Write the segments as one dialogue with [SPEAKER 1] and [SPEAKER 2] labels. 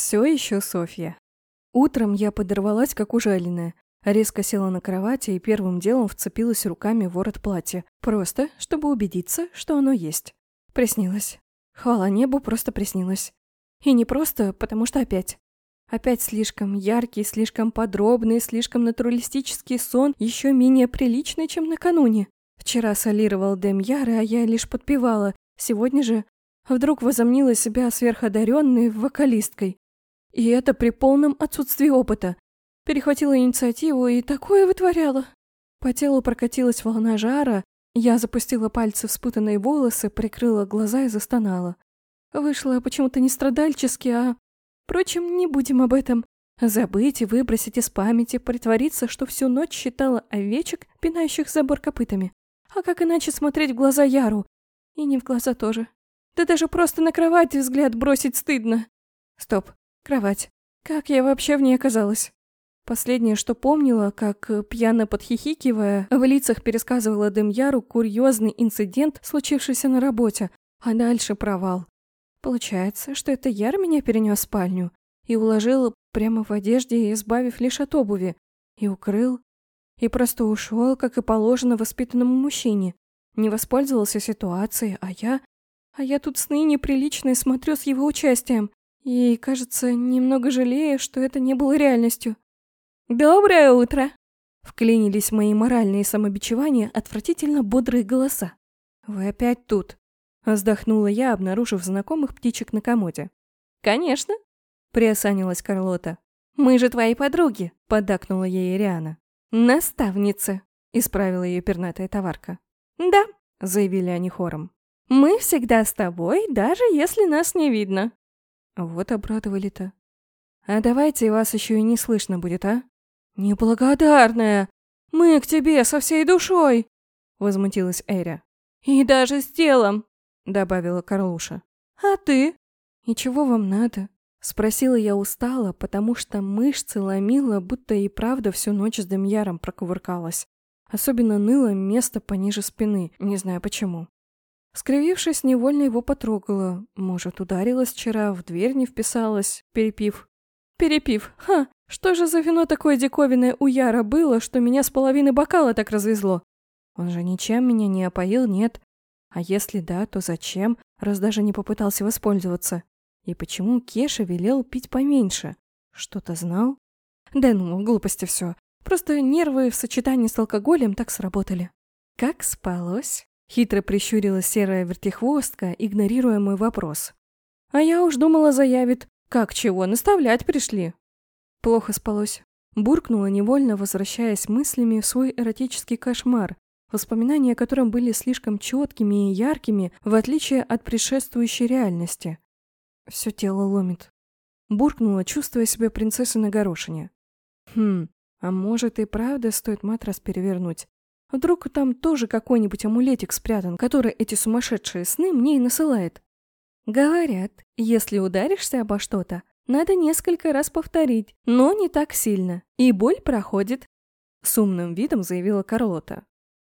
[SPEAKER 1] Все еще Софья. Утром я подорвалась, как ужаленная. Резко села на кровати и первым делом вцепилась руками в ворот платья. Просто, чтобы убедиться, что оно есть. Приснилось. Хвала небу, просто приснилось. И не просто, потому что опять. Опять слишком яркий, слишком подробный, слишком натуралистический сон, еще менее приличный, чем накануне. Вчера солировал Демьяр, а я лишь подпевала. Сегодня же вдруг возомнила себя сверходаренной вокалисткой. И это при полном отсутствии опыта. Перехватила инициативу и такое вытворяла. По телу прокатилась волна жара, я запустила пальцы в спутанные волосы, прикрыла глаза и застонала. Вышло почему-то не страдальчески, а... Впрочем, не будем об этом. Забыть и выбросить из памяти, притвориться, что всю ночь считала овечек, пинающих забор копытами. А как иначе смотреть в глаза Яру? И не в глаза тоже. Да даже просто на кровать взгляд бросить стыдно. Стоп, кровать. Как я вообще в ней оказалась? Последнее, что помнила, как, пьяно подхихикивая, в лицах пересказывала Демьяру курьезный инцидент, случившийся на работе, а дальше провал. Получается, что это Яр меня перенес в спальню и уложил прямо в одежде, избавив лишь от обуви, и укрыл, и просто ушел, как и положено воспитанному мужчине. Не воспользовался ситуацией, а я... А я тут сны неприличные смотрю с его участием. И, кажется, немного жалею, что это не было реальностью. «Доброе утро!» Вклинились мои моральные самобичевания отвратительно бодрые голоса. «Вы опять тут?» Вздохнула я, обнаружив знакомых птичек на комоде. «Конечно!» Приосанилась Карлота. «Мы же твои подруги!» Поддакнула ей Ириана. «Наставницы!» Исправила ее пернатая товарка. «Да!» Заявили они хором. «Мы всегда с тобой, даже если нас не видно!» Вот обрадовали-то. «А давайте вас еще и не слышно будет, а?» «Неблагодарная! Мы к тебе со всей душой!» Возмутилась Эря. «И даже с телом!» Добавила Карлуша. «А ты?» «И чего вам надо?» Спросила я устало, потому что мышцы ломила, будто и правда всю ночь с Демьяром прокувыркалась. Особенно ныло место пониже спины, не знаю почему. Скривившись, невольно его потрогала. Может, ударилась вчера, в дверь не вписалась, перепив. Перепив, ха! Что же за вино такое диковинное у Яра было, что меня с половины бокала так развезло? Он же ничем меня не опоил, нет. А если да, то зачем, раз даже не попытался воспользоваться? И почему Кеша велел пить поменьше? Что-то знал? Да ну, глупости все. Просто нервы в сочетании с алкоголем так сработали. Как спалось? Хитро прищурила серая вертихвостка, игнорируя мой вопрос. А я уж думала заявит. Как чего, наставлять пришли. Плохо спалось. Буркнула невольно, возвращаясь мыслями в свой эротический кошмар, воспоминания о котором были слишком четкими и яркими, в отличие от предшествующей реальности. Все тело ломит. Буркнула, чувствуя себя принцессой на горошине. Хм, а может и правда стоит матрас перевернуть? Вдруг там тоже какой-нибудь амулетик спрятан, который эти сумасшедшие сны мне и насылает? Говорят, если ударишься обо что-то, надо несколько раз повторить, но не так сильно, и боль проходит. С умным видом заявила Карлота.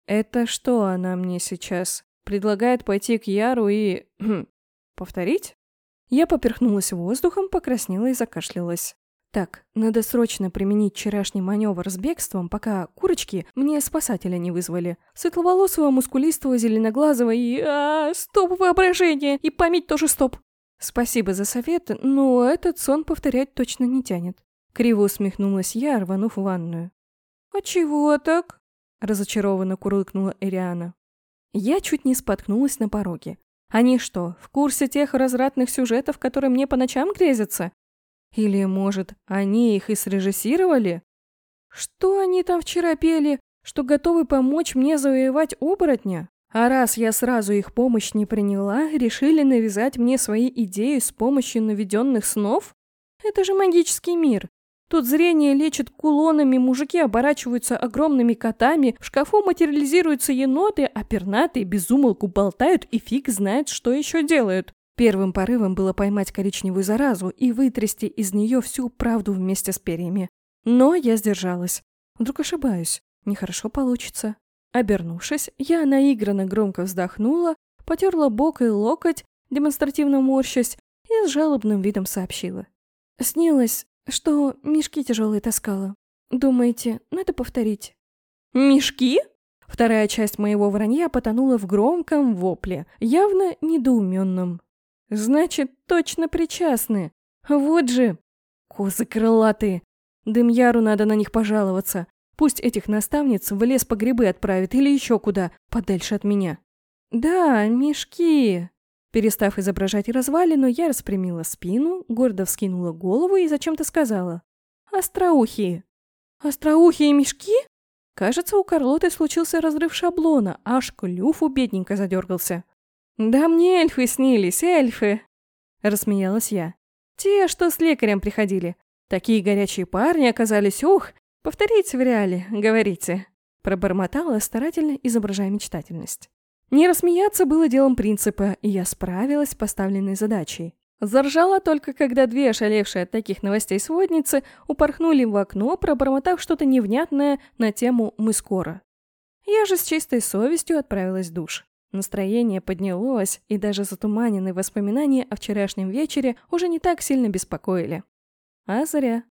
[SPEAKER 1] Это что она мне сейчас? Предлагает пойти к Яру и... Повторить? Я поперхнулась воздухом, покраснела и закашлялась. Так, надо срочно применить вчерашний маневр с бегством, пока курочки мне спасателя не вызвали. Светловолосого, мускулистого, зеленоглазого и... А, стоп воображение! И память тоже стоп! «Спасибо за совет, но этот сон повторять точно не тянет». Криво усмехнулась я, рванув в ванную. «А чего так?» – разочарованно курлыкнула Эриана. Я чуть не споткнулась на пороге. Они что, в курсе тех развратных сюжетов, которые мне по ночам грезятся? Или, может, они их и срежиссировали? Что они там вчера пели, что готовы помочь мне завоевать оборотня? А раз я сразу их помощь не приняла, решили навязать мне свои идеи с помощью наведенных снов? Это же магический мир. Тут зрение лечит кулонами, мужики оборачиваются огромными котами, в шкафу материализируются еноты, а пернатые безумолку болтают и фиг знает, что еще делают. Первым порывом было поймать коричневую заразу и вытрясти из нее всю правду вместе с перьями. Но я сдержалась. Вдруг ошибаюсь. Нехорошо получится. Обернувшись, я наигранно громко вздохнула, потерла бок и локоть, демонстративно морщась, и с жалобным видом сообщила. Снилось, что мешки тяжелые таскала. Думаете, надо повторить? Мешки? Вторая часть моего вранья потонула в громком вопле, явно недоуменном. Значит, точно причастны. Вот же. Козы крылатые. Дымьяру надо на них пожаловаться. Пусть этих наставниц в лес по грибы отправит или еще куда, подальше от меня. Да, мешки. Перестав изображать развалину, я распрямила спину, гордо вскинула голову и зачем-то сказала. «Остроухие». «Остроухие мешки?» Кажется, у Карлоты случился разрыв шаблона, аж клюв у бедненько задергался. «Да мне эльфы снились, эльфы!» Рассмеялась я. «Те, что с лекарем приходили. Такие горячие парни оказались, ух! Повторите в реале, говорите!» Пробормотала, старательно изображая мечтательность. Не рассмеяться было делом принципа, и я справилась с поставленной задачей. Заржала только, когда две ошалевшие от таких новостей сводницы упорхнули в окно, пробормотав что-то невнятное на тему «мы скоро». Я же с чистой совестью отправилась в душ. Настроение поднялось, и даже затуманенные воспоминания о вчерашнем вечере уже не так сильно беспокоили. А зря.